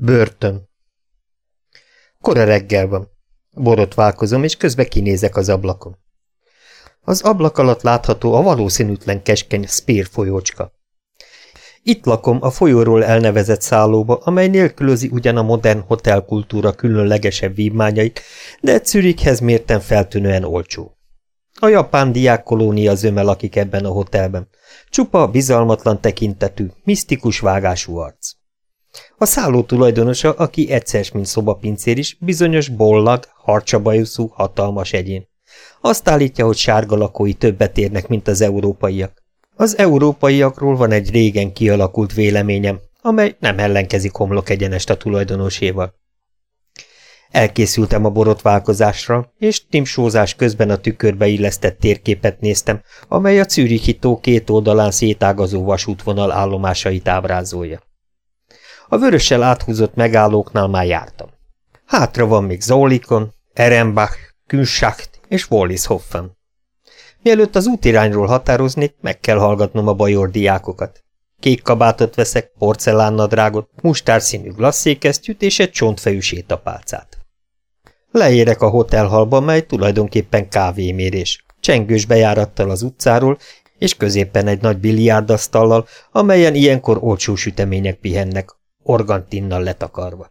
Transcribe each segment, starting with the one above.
Börtön. Kora reggel van. Borotválkozom, és közben kinézek az ablakon. Az ablak alatt látható a valószínűtlen keskeny Spear folyócska. Itt lakom a folyóról elnevezett szállóba, amely nélkülözi ugyan a modern hotelkultúra különlegesebb vívmányait, de Zürichhez mérten feltűnően olcsó. A japán diákkolónia zöme lakik ebben a hotelben. Csupa, bizalmatlan tekintetű, misztikus vágású arc. A szálló tulajdonosa, aki egyszer, mint szobapincér is, bizonyos bollag, harcsabajuszú, hatalmas egyén. Azt állítja, hogy sárga lakói többet érnek, mint az európaiak. Az európaiakról van egy régen kialakult véleményem, amely nem ellenkezik homlok egyenest a tulajdonoséval. Elkészültem a borotválkozásra, és timsózás közben a tükörbe illesztett térképet néztem, amely a Czürichi tó két oldalán szétágazó vasútvonal állomásait ábrázolja. A vörössel áthúzott megállóknál már jártam. Hátra van még Zolikon, Erenbach, Künschacht és Wallishofen. Mielőtt az útirányról határoznék, meg kell hallgatnom a bajor diákokat. Kék kabátot veszek, porcelánnadrágot, mustárszínű glasszékesztyűt és egy csontfejű sétapálcát. Leérek a hotelhalba, mely tulajdonképpen kávémérés, csengős bejárattal az utcáról, és középen egy nagy biliárdasztallal, amelyen ilyenkor olcsó sütemények pihennek, organtinnal letakarva.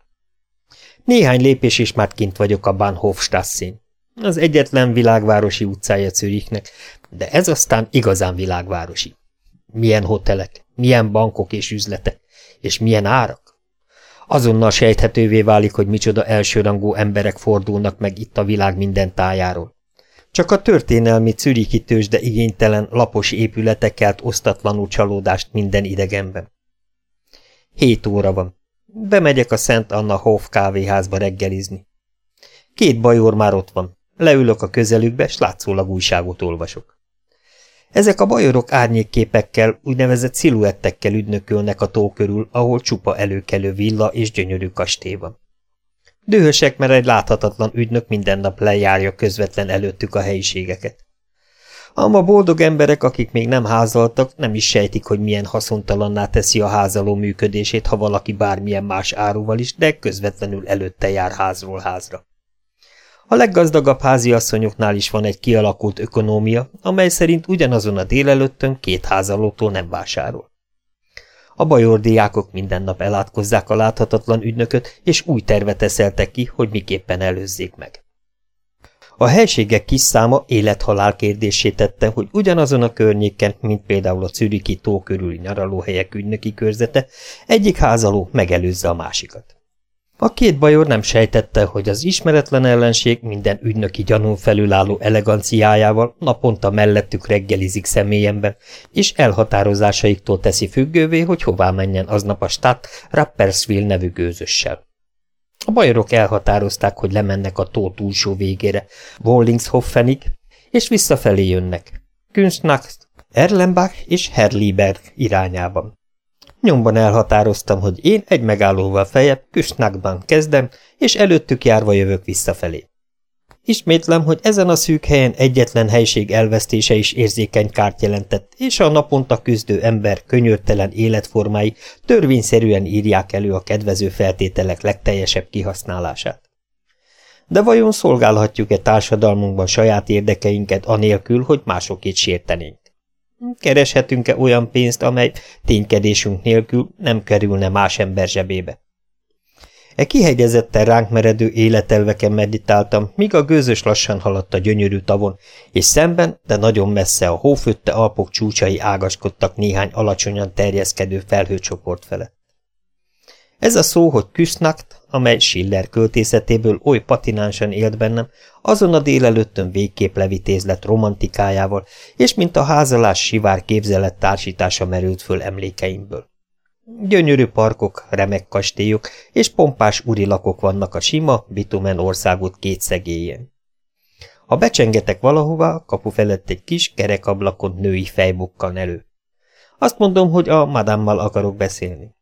Néhány lépés és már kint vagyok a Bahnhofstrasszén. Az egyetlen világvárosi utcája Zürichnek, de ez aztán igazán világvárosi. Milyen hotelek, milyen bankok és üzletek, és milyen árak? Azonnal sejthetővé válik, hogy micsoda elsőrangú emberek fordulnak meg itt a világ minden tájáról. Csak a történelmi Zürichi de igénytelen, lapos épületek kelt osztatlanul csalódást minden idegenben. Hét óra van. Bemegyek a Szent Anna Hof kávéházba reggelizni. Két bajor már ott van. Leülök a közelükbe, s látszólag újságot olvasok. Ezek a bajorok árnyékképekkel, úgynevezett sziluettekkel üdnökölnek a tó körül, ahol csupa előkelő villa és gyönyörű kastély van. Dühösek, mert egy láthatatlan ügynök minden nap lejárja közvetlen előttük a helyiségeket. Ám boldog emberek, akik még nem házaltak, nem is sejtik, hogy milyen haszontalanná teszi a házaló működését, ha valaki bármilyen más áruval is, de közvetlenül előtte jár házról házra. A leggazdagabb háziasszonyoknál is van egy kialakult ökonómia, amely szerint ugyanazon a délelőttön két házalótól nem vásárol. A bajordiákok minden nap elátkozzák a láthatatlan ügynököt, és új tervet eszeltek ki, hogy miképpen előzzék meg. A helységek kis száma élethalál kérdésé tette, hogy ugyanazon a környéken, mint például a Czüriki tó körüli nyaralóhelyek ügynöki körzete, egyik házaló megelőzze a másikat. A két bajor nem sejtette, hogy az ismeretlen ellenség minden ügynöki gyanún felülálló eleganciájával naponta mellettük reggelizik személyemben, és elhatározásaiktól teszi függővé, hogy hová menjen aznap a Stadt Rapperswil nevű gőzössel. A bajorok elhatározták, hogy lemennek a tó túlsó végére, Wollingshofenig, és visszafelé jönnek. Künstnacht, Erlenbach és Herliberg irányában. Nyomban elhatároztam, hogy én egy megállóval fejebb Küsnakban kezdem, és előttük járva jövök visszafelé. Ismétlem, hogy ezen a szűk helyen egyetlen helység elvesztése is érzékeny kárt jelentett, és a naponta küzdő ember könyörtelen életformái törvényszerűen írják elő a kedvező feltételek legteljesebb kihasználását. De vajon szolgálhatjuk-e társadalmunkban saját érdekeinket anélkül, hogy másokét sértenénk? Kereshetünk-e olyan pénzt, amely ténykedésünk nélkül nem kerülne más ember zsebébe? E kihegyezetten ránk meredő életelveken meditáltam, míg a gőzös lassan haladt a gyönyörű tavon, és szemben, de nagyon messze a hófötte alpok csúcsai ágaskodtak néhány alacsonyan terjeszkedő felhőcsoport felett. Ez a szó, hogy Küsznakt, amely Schiller költészetéből oly patinánsan élt bennem, azon a délelőttön végképp levitéz lett romantikájával, és mint a házalás sivár képzelet társítása merült föl emlékeimből. Gyönyörű parkok, remek kastélyok és pompás urilakok vannak a sima, bitumen országot két szegélyen. Ha becsengetek valahová, kapu felett egy kis, kerekablakon női fejbukkan elő. Azt mondom, hogy a madámmal akarok beszélni.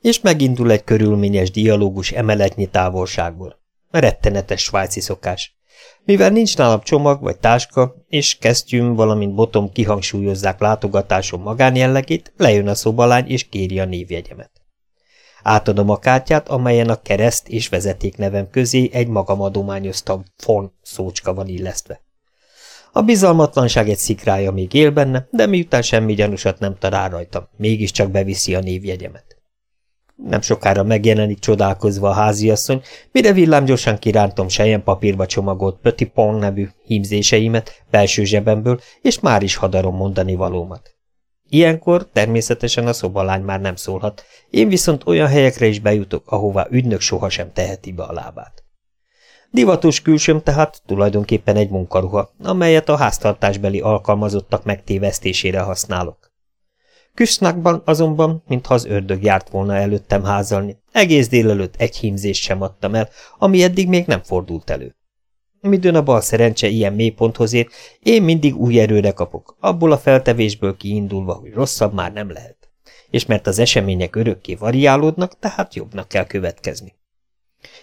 És megindul egy körülményes dialógus emeletnyi távolságból. Rettenetes svájci szokás. Mivel nincs nálam csomag vagy táska, és kesztyűm, valamint botom kihangsúlyozzák látogatásom magánjellegét, lejön a szobalány és kéri a névjegyemet. Átadom a kártyát, amelyen a kereszt és vezeték nevem közé egy magam adományoztam fon szócska van illesztve. A bizalmatlanság egy szikrája még él benne, de miután semmi gyanúsat nem talál rajtam, mégiscsak beviszi a névjegyemet. Nem sokára megjelenik csodálkozva a háziasszony, mire villámgyorsan kirántom sejen papírba csomagolt Petit Pont nevű hímzéseimet belső zsebemből, és már is hadarom mondani valómat. Ilyenkor természetesen a szobalány már nem szólhat, én viszont olyan helyekre is bejutok, ahová ügynök sohasem teheti be a lábát. Divatos külsőm tehát tulajdonképpen egy munkaruha, amelyet a háztartásbeli alkalmazottak megtévesztésére használok. Küsznakban azonban, mintha az ördög járt volna előttem házalni, egész délelőtt egy hímzést sem adtam el, ami eddig még nem fordult elő. Midőn a bal szerencse ilyen mélyponthoz ér, én mindig új erőre kapok, abból a feltevésből kiindulva, hogy rosszabb már nem lehet. És mert az események örökké variálódnak, tehát jobbnak kell következni.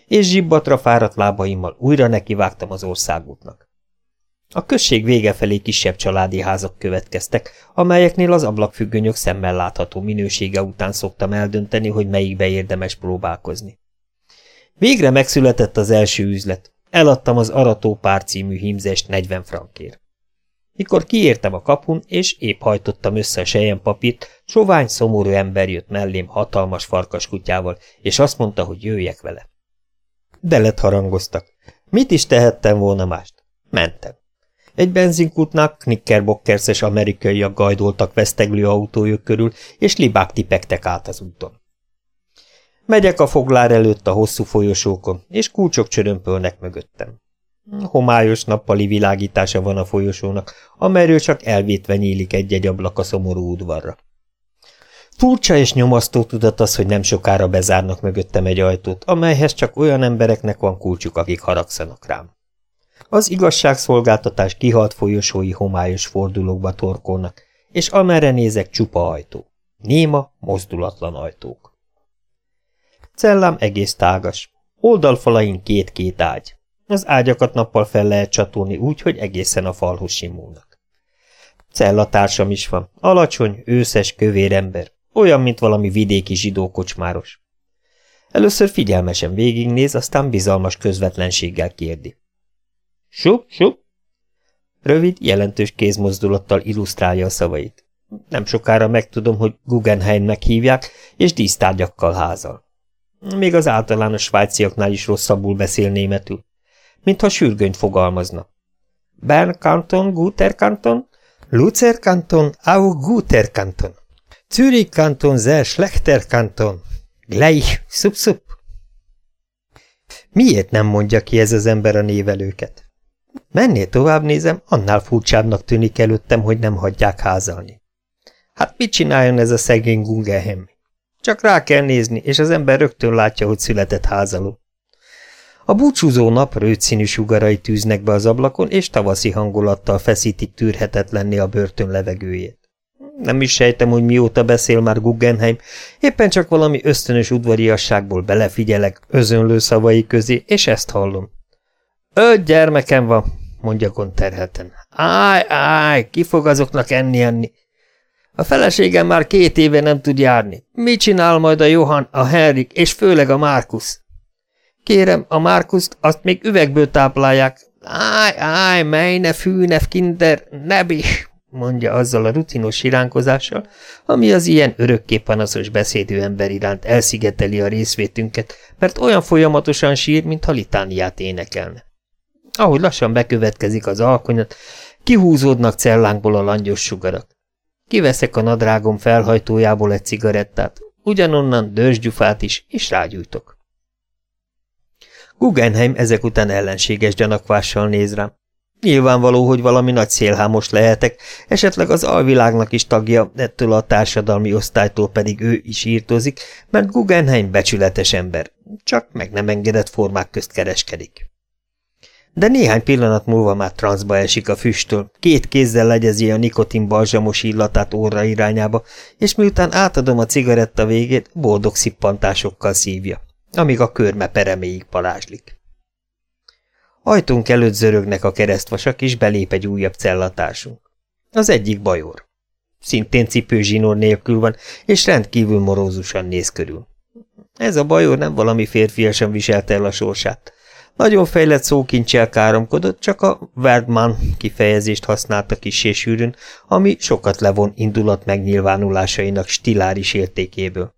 És zsibbatra fáradt lábaimmal újra nekivágtam az országútnak. A község vége felé kisebb családi házak következtek, amelyeknél az ablakfüggönyök szemmel látható minősége után szoktam eldönteni, hogy melyikbe érdemes próbálkozni. Végre megszületett az első üzlet. Eladtam az Arató pár című hímzést 40 frankért. Mikor kiértem a kapun, és épp hajtottam össze a sejem papírt, sovány, szomorú ember jött mellém hatalmas farkaskutyával, és azt mondta, hogy jöjjek vele. De lett harangoztak. Mit is tehettem volna mást? Mentem. Egy benzinkútnál knickerbockerses amerikaiak gajdoltak veszteglő autójuk körül, és libák tipektek át az úton. Megyek a foglár előtt a hosszú folyosókon, és kulcsok csörömpölnek mögöttem. Homályos nappali világítása van a folyosónak, amelyről csak elvétve nyílik egy-egy ablak a szomorú udvarra. Furcsa és nyomasztó tudat az, hogy nem sokára bezárnak mögöttem egy ajtót, amelyhez csak olyan embereknek van kulcsuk, akik haragszanak rám. Az igazságszolgáltatás kihalt folyosói homályos fordulókba torkolnak, és amerre nézek csupa ajtó. Néma, mozdulatlan ajtók. Cellám egész tágas. Oldalfalain két-két ágy. Az ágyakat nappal fel lehet csatolni úgy, hogy egészen a falhoz simulnak. Cellatársam is van. Alacsony, őszes, kövér ember. Olyan, mint valami vidéki zsidó. Először figyelmesen végignéz, aztán bizalmas közvetlenséggel kérdi. Sup, sup! Rövid, jelentős kézmozdulattal illusztrálja a szavait. Nem sokára megtudom, hogy Guggenheimnek hívják, és dísztárgyakkal házal. Még az általános svájciaknál is rosszabbul beszél németül. Mintha sürgönyt fogalmazna. Bern Kanton, Guter Kanton, Lucer Kanton, Au Guter Kanton. Zürich Kanton, sehr schlechter Kanton. Gleich, szup, szup. Miért nem mondja ki ez az ember a névelőket? Mennél tovább nézem, annál furcsábbnak tűnik előttem, hogy nem hagyják házalni. Hát mit csináljon ez a szegény Guggenheim? Csak rá kell nézni, és az ember rögtön látja, hogy született házaló. A búcsúzó nap rőtszínű sugarai tűznek be az ablakon, és tavaszi hangulattal feszítik tűrhetetlenné a börtön levegőjét. Nem is sejtem, hogy mióta beszél már Guggenheim, éppen csak valami ösztönös udvariasságból belefigyelek özönlő szavai közé, és ezt hallom. Öt gyermekem van, mondja gond terhelten. Áj, áj, ki fog azoknak enni-enni? A feleségem már két éve nem tud járni. Mit csinál majd a Johan, a Henrik és főleg a Márkusz? Kérem, a Márkuszt azt még üvegből táplálják. Áj, áj, mejne fűnef kinder, nebi, mondja azzal a rutinos siránkozással, ami az ilyen örökké panaszos beszédű ember iránt elszigeteli a részvétünket, mert olyan folyamatosan sír, mintha litániát énekelne. Ahogy lassan bekövetkezik az alkonyat, kihúzódnak cellánkból a langyos sugarak. Kiveszek a nadrágom felhajtójából egy cigarettát, ugyanonnan dörzsgyufát is, és rágyújtok. Guggenheim ezek után ellenséges gyanakvással néz rám. Nyilvánvaló, hogy valami nagy szélhámos lehetek, esetleg az alvilágnak is tagja, ettől a társadalmi osztálytól pedig ő is írtozik, mert Guggenheim becsületes ember, csak meg nem engedett formák közt kereskedik. De néhány pillanat múlva már transzba esik a füsttől, két kézzel legyezi a nikotin balzsamos illatát óra irányába, és miután átadom a cigaretta végét, boldog szippantásokkal szívja, amíg a körme pereméig palázslik. Ajtunk előtt zörögnek a keresztvasak, és belép egy újabb cellatársunk. Az egyik bajor. Szintén cipőzsinór nélkül van, és rendkívül morózusan néz körül. Ez a bajor nem valami férfiasan viselte el a sorsát. Nagyon fejlett szókincsel káromkodott, csak a Verdman kifejezést használta kis és sűrűn, ami sokat levon indulat megnyilvánulásainak stiláris értékéből.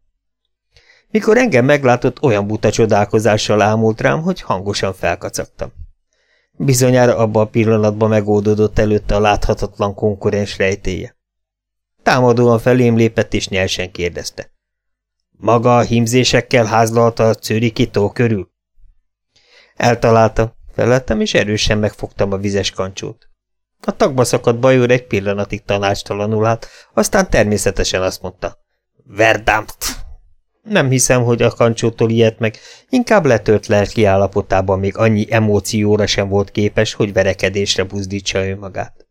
Mikor engem meglátott, olyan buta csodálkozással ámult rám, hogy hangosan felkacagtam. Bizonyára abban a pillanatban megoldódott előtte a láthatatlan konkurens rejtéje. Támadóan felém lépett és nyersen kérdezte. Maga a hímzésekkel házlalta a Czüriki körül? Eltalálta, felettem, és erősen megfogtam a vizes kancsót. A tagba szakadt bajor egy pillanatig tanácstalanul állt, aztán természetesen azt mondta. Verdamt! Nem hiszem, hogy a kancsótól ilyet meg, inkább letört lelki állapotában még annyi emócióra sem volt képes, hogy verekedésre buzdítsa önmagát.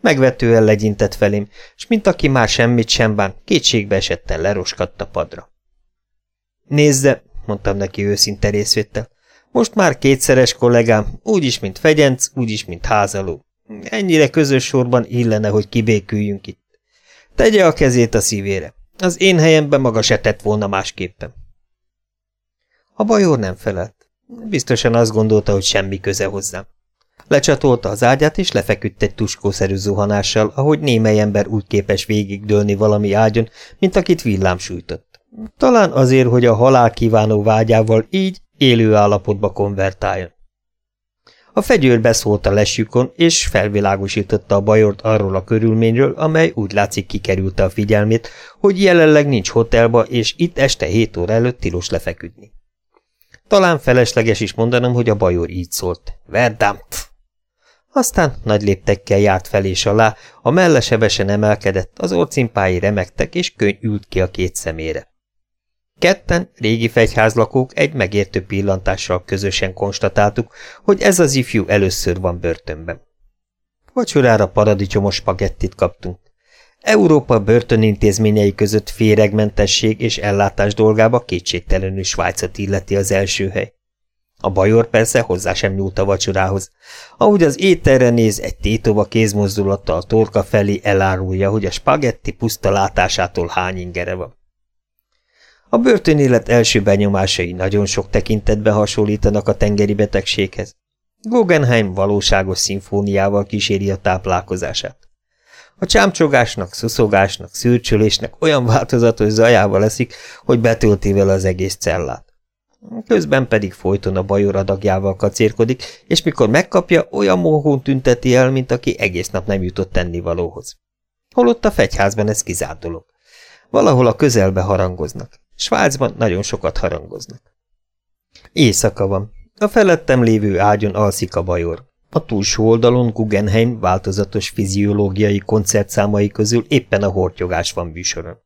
Megvetően legyintett felém, és mint aki már semmit sem bán, kétségbe esetten leroskadt a padra. Nézze, mondtam neki őszinte részvétel, most már kétszeres kollégám, úgyis, mint fegyenc, úgyis, mint házaló. Ennyire közös sorban illene, hogy kibéküljünk itt. Tegye a kezét a szívére. Az én helyemben maga se tett volna másképpen. A bajor nem felelt. Biztosan azt gondolta, hogy semmi köze hozzám. Lecsatolta az ágyát, és lefeküdt egy tuskószerű zuhanással, ahogy némely ember úgy képes végigdőlni valami ágyon, mint akit villám sújtott. Talán azért, hogy a halál kívánó vágyával így élő állapotba konvertáljon. A fegyőr beszólt a lesjükon, és felvilágosította a bajort arról a körülményről, amely úgy látszik kikerülte a figyelmét, hogy jelenleg nincs hotelba, és itt este hét óra előtt tilos lefeküdni. Talán felesleges is mondanom, hogy a bajor így szólt. Verdamt! Aztán nagy léptekkel járt fel és alá, a melle sebesen emelkedett, az orcimpái remektek, és könyv ült ki a két szemére. Ketten, régi fegyházlakók egy megértő pillantással közösen konstatáltuk, hogy ez az ifjú először van börtönben. Vacsorára paradicsomos spagettit kaptunk. Európa börtönintézményei között féregmentesség és ellátás dolgába kétségtelenül Svájcot illeti az első hely. A bajor persze hozzá sem nyúlt a vacsorához. Ahogy az ételre néz, egy tétova kézmozdulattal torka felé elárulja, hogy a spagetti puszta látásától hány ingere van. A börtönélet első benyomásai nagyon sok tekintetben hasonlítanak a tengeri betegséghez. Guggenheim valóságos szimfóniával kíséri a táplálkozását. A csámcsogásnak, szuszogásnak, szürcsölésnek olyan változatos zajával leszik, hogy betölti vele az egész cellát. Közben pedig folyton a bajor adagjával kacérkodik, és mikor megkapja, olyan mohón tünteti el, mint aki egész nap nem jutott tennivalóhoz. Holott a fegyházban ez kizárt dolog. Valahol a közelbe harangoznak. Svájcban nagyon sokat harangoznak. Éjszaka van. A felettem lévő ágyon alszik a bajor. A túlsó oldalon Guggenheim változatos fiziológiai koncertszámai közül éppen a hortyogás van bűsoron.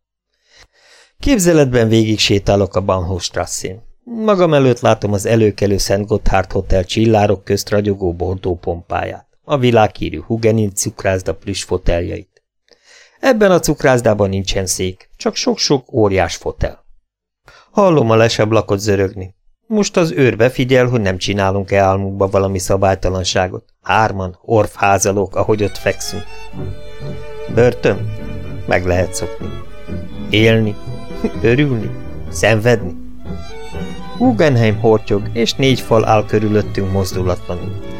Képzeletben végig sétálok a Bahnhofstrasszén. Magam előtt látom az előkelő Szent Gotthard Hotel csillárok közt ragyogó bordó pompáját, a világhírű Hugenin cukrászda plüss foteljait. Ebben a cukrászdában nincsen szék, csak sok-sok óriás fotel. Hallom a lesablakot zörögni. Most az őr befigyel, hogy nem csinálunk-e álmunkba valami szabálytalanságot. Hárman, orfházalók, ahogy ott fekszünk. Börtön? Meg lehet szokni. Élni? Örülni? Szenvedni? Guggenheim hortyog, és négy fal áll körülöttünk mozdulatlanul.